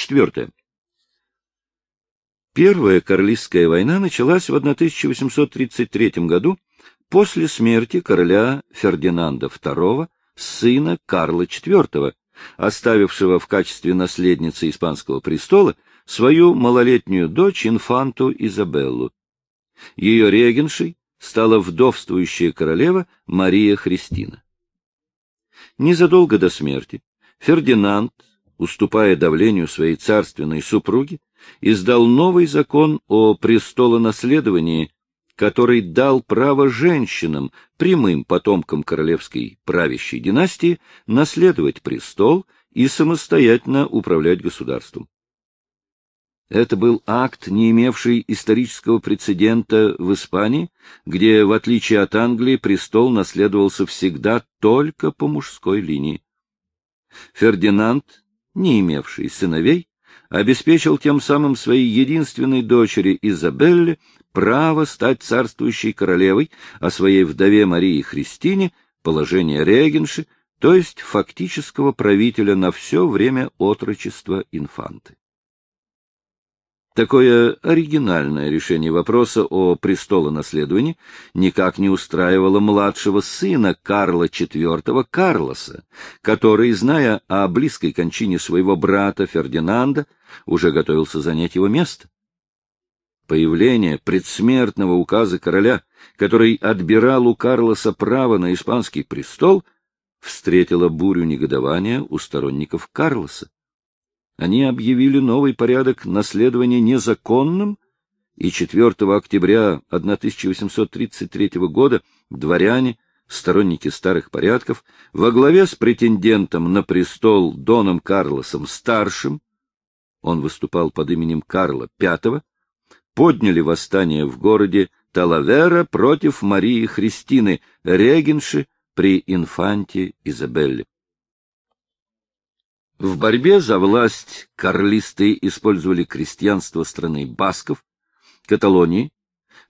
Четвертое. Первая Карлистская война началась в 1833 году после смерти короля Фердинанда II, сына Карла IV, оставившего в качестве наследницы испанского престола свою малолетнюю дочь инфанту Изабеллу. Ее регеншей стала вдовствующая королева Мария Христина. Незадолго до смерти Фердинанд, уступая давлению своей царственной супруги, издал новый закон о престолонаследовании, который дал право женщинам, прямым потомкам королевской правящей династии, наследовать престол и самостоятельно управлять государством. Это был акт, не имевший исторического прецедента в Испании, где, в отличие от Англии, престол наследовался всегда только по мужской линии. Фердинанд, не имевший сыновей, обеспечил тем самым своей единственной дочери Изабелле право стать царствующей королевой, а своей вдове Марии Христине положение регенши, то есть фактического правителя на все время отрочества инфанты. Такое оригинальное решение вопроса о престолонаследовании никак не устраивало младшего сына Карла IV Карлоса, который, зная о близкой кончине своего брата Фердинанда, уже готовился занять его место. Появление предсмертного указа короля, который отбирал у Карлоса право на испанский престол, встретило бурю негодования у сторонников Карлоса. Они объявили новый порядок наследования незаконным, и 4 октября 1833 года дворяне, сторонники старых порядков, во главе с претендентом на престол Доном Карлосом Старшим, он выступал под именем Карла V, подняли восстание в городе Талавера против Марии Христины, регенши при инфанте Изабелле. В борьбе за власть карлисты использовали крестьянство страны Басков, Каталонии,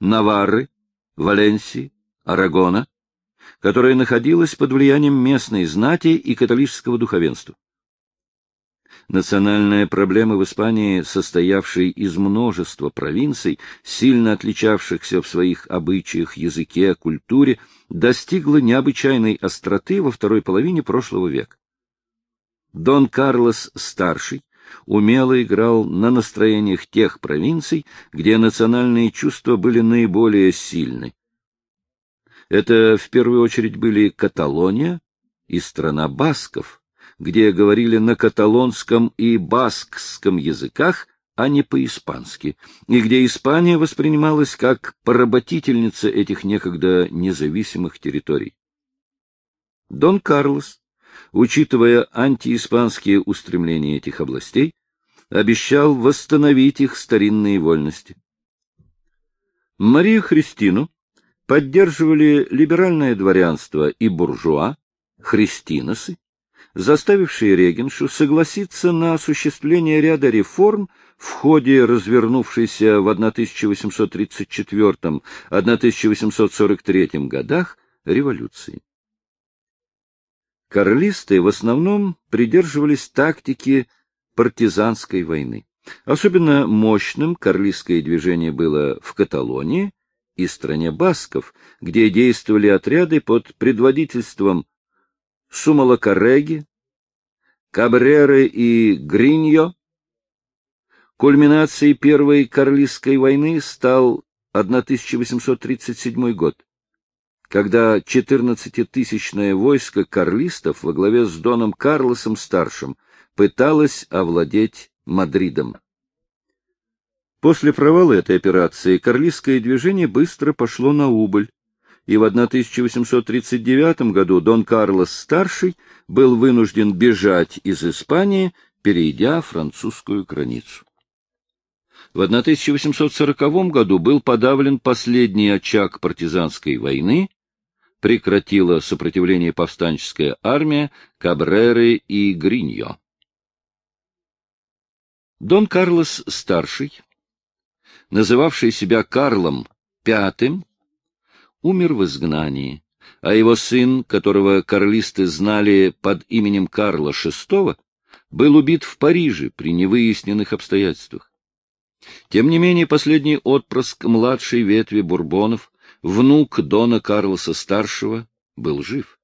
Наварры, Валенсии, Арагона, которая находилась под влиянием местной знати и католического духовенства. Национальная проблема в Испании, состоявшей из множества провинций, сильно отличавшихся в своих обычаях, языке, культуре, достигла необычайной остроты во второй половине прошлого века. Дон Карлос-старший умело играл на настроениях тех провинций, где национальные чувства были наиболее сильны. Это в первую очередь были Каталония и страна басков, где говорили на каталонском и баскском языках, а не по-испански, и где Испания воспринималась как поработительница этих некогда независимых территорий. Дон Карлос учитывая антииспанские устремления этих областей, обещал восстановить их старинные вольности. Марию Христину поддерживали либеральное дворянство и буржуа, христиносы, заставившие регеншу согласиться на осуществление ряда реформ в ходе развернувшейся в 1834-1843 годах революции. Карлисты в основном придерживались тактики партизанской войны. Особенно мощным карлистское движение было в Каталонии и стране басков, где действовали отряды под предводительством Сумалакареги, Кабреры и Гриньо. Кульминацией Первой Карлистской войны стал 1837 год когда 14-тысячное войско карлистов во главе с Доном Карлосом-старшим пыталось овладеть Мадридом. После провала этой операции карлистское движение быстро пошло на убыль, и в 1839 году Дон Карлос-старший был вынужден бежать из Испании, перейдя французскую границу. В 1840 году был подавлен последний очаг партизанской войны, прекратила сопротивление повстанческая армия Кабреры и Гриньо. Дон Карлос Старший, называвший себя Карлом V, умер в изгнании, а его сын, которого карлисты знали под именем Карла VI, был убит в Париже при невыясненных обстоятельствах. Тем не менее, последний отпрыск младшей ветви Бурбонов, внук Дона Карлоса-старшего, был жив.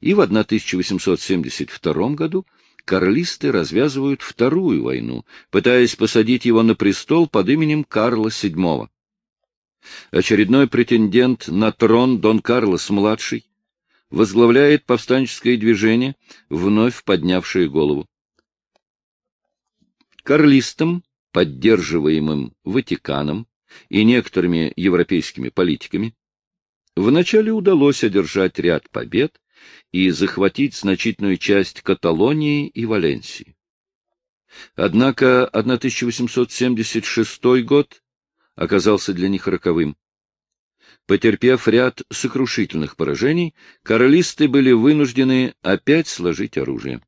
И в 1872 году карлисты развязывают вторую войну, пытаясь посадить его на престол под именем Карла VII. Очередной претендент на трон Дон Карлос-младший возглавляет повстанческое движение, вновь поднявшее голову. Карлистам, поддерживаемым Ватиканом и некоторыми европейскими политиками, вначале удалось одержать ряд побед и захватить значительную часть Каталонии и Валенсии. Однако 1876 год оказался для них роковым. Потерпев ряд сокрушительных поражений, королисты были вынуждены опять сложить оружие.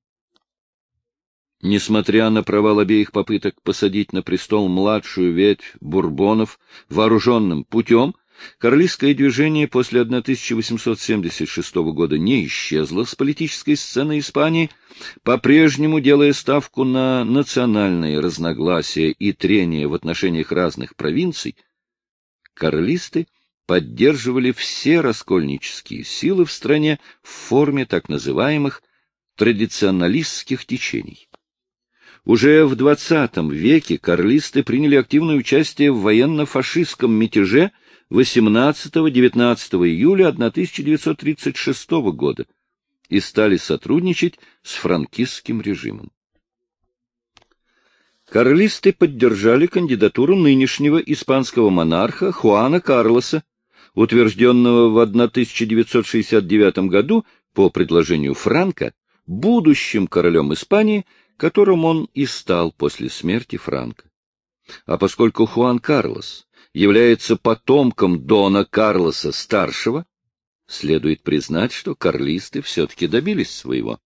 Несмотря на провал обеих попыток посадить на престол младшую ветвь бурбонов вооруженным путем, королистское движение после 1876 года не исчезло с политической сцены Испании, по-прежнему делая ставку на национальные разногласия и трения в отношениях разных провинций, королисты поддерживали все раскольнические силы в стране в форме так называемых традиционалистских течений. Уже в XX веке карлисты приняли активное участие в военно-фашистском мятеже 18-19 июля 1936 года и стали сотрудничать с франкистским режимом. Карлисты поддержали кандидатуру нынешнего испанского монарха Хуана Карлоса, утвержденного в 1969 году по предложению Франка будущим королем Испании – которым он и стал после смерти Франка. А поскольку Хуан Карлос является потомком Дона Карлоса-старшего, следует признать, что карлисты все-таки добились своего.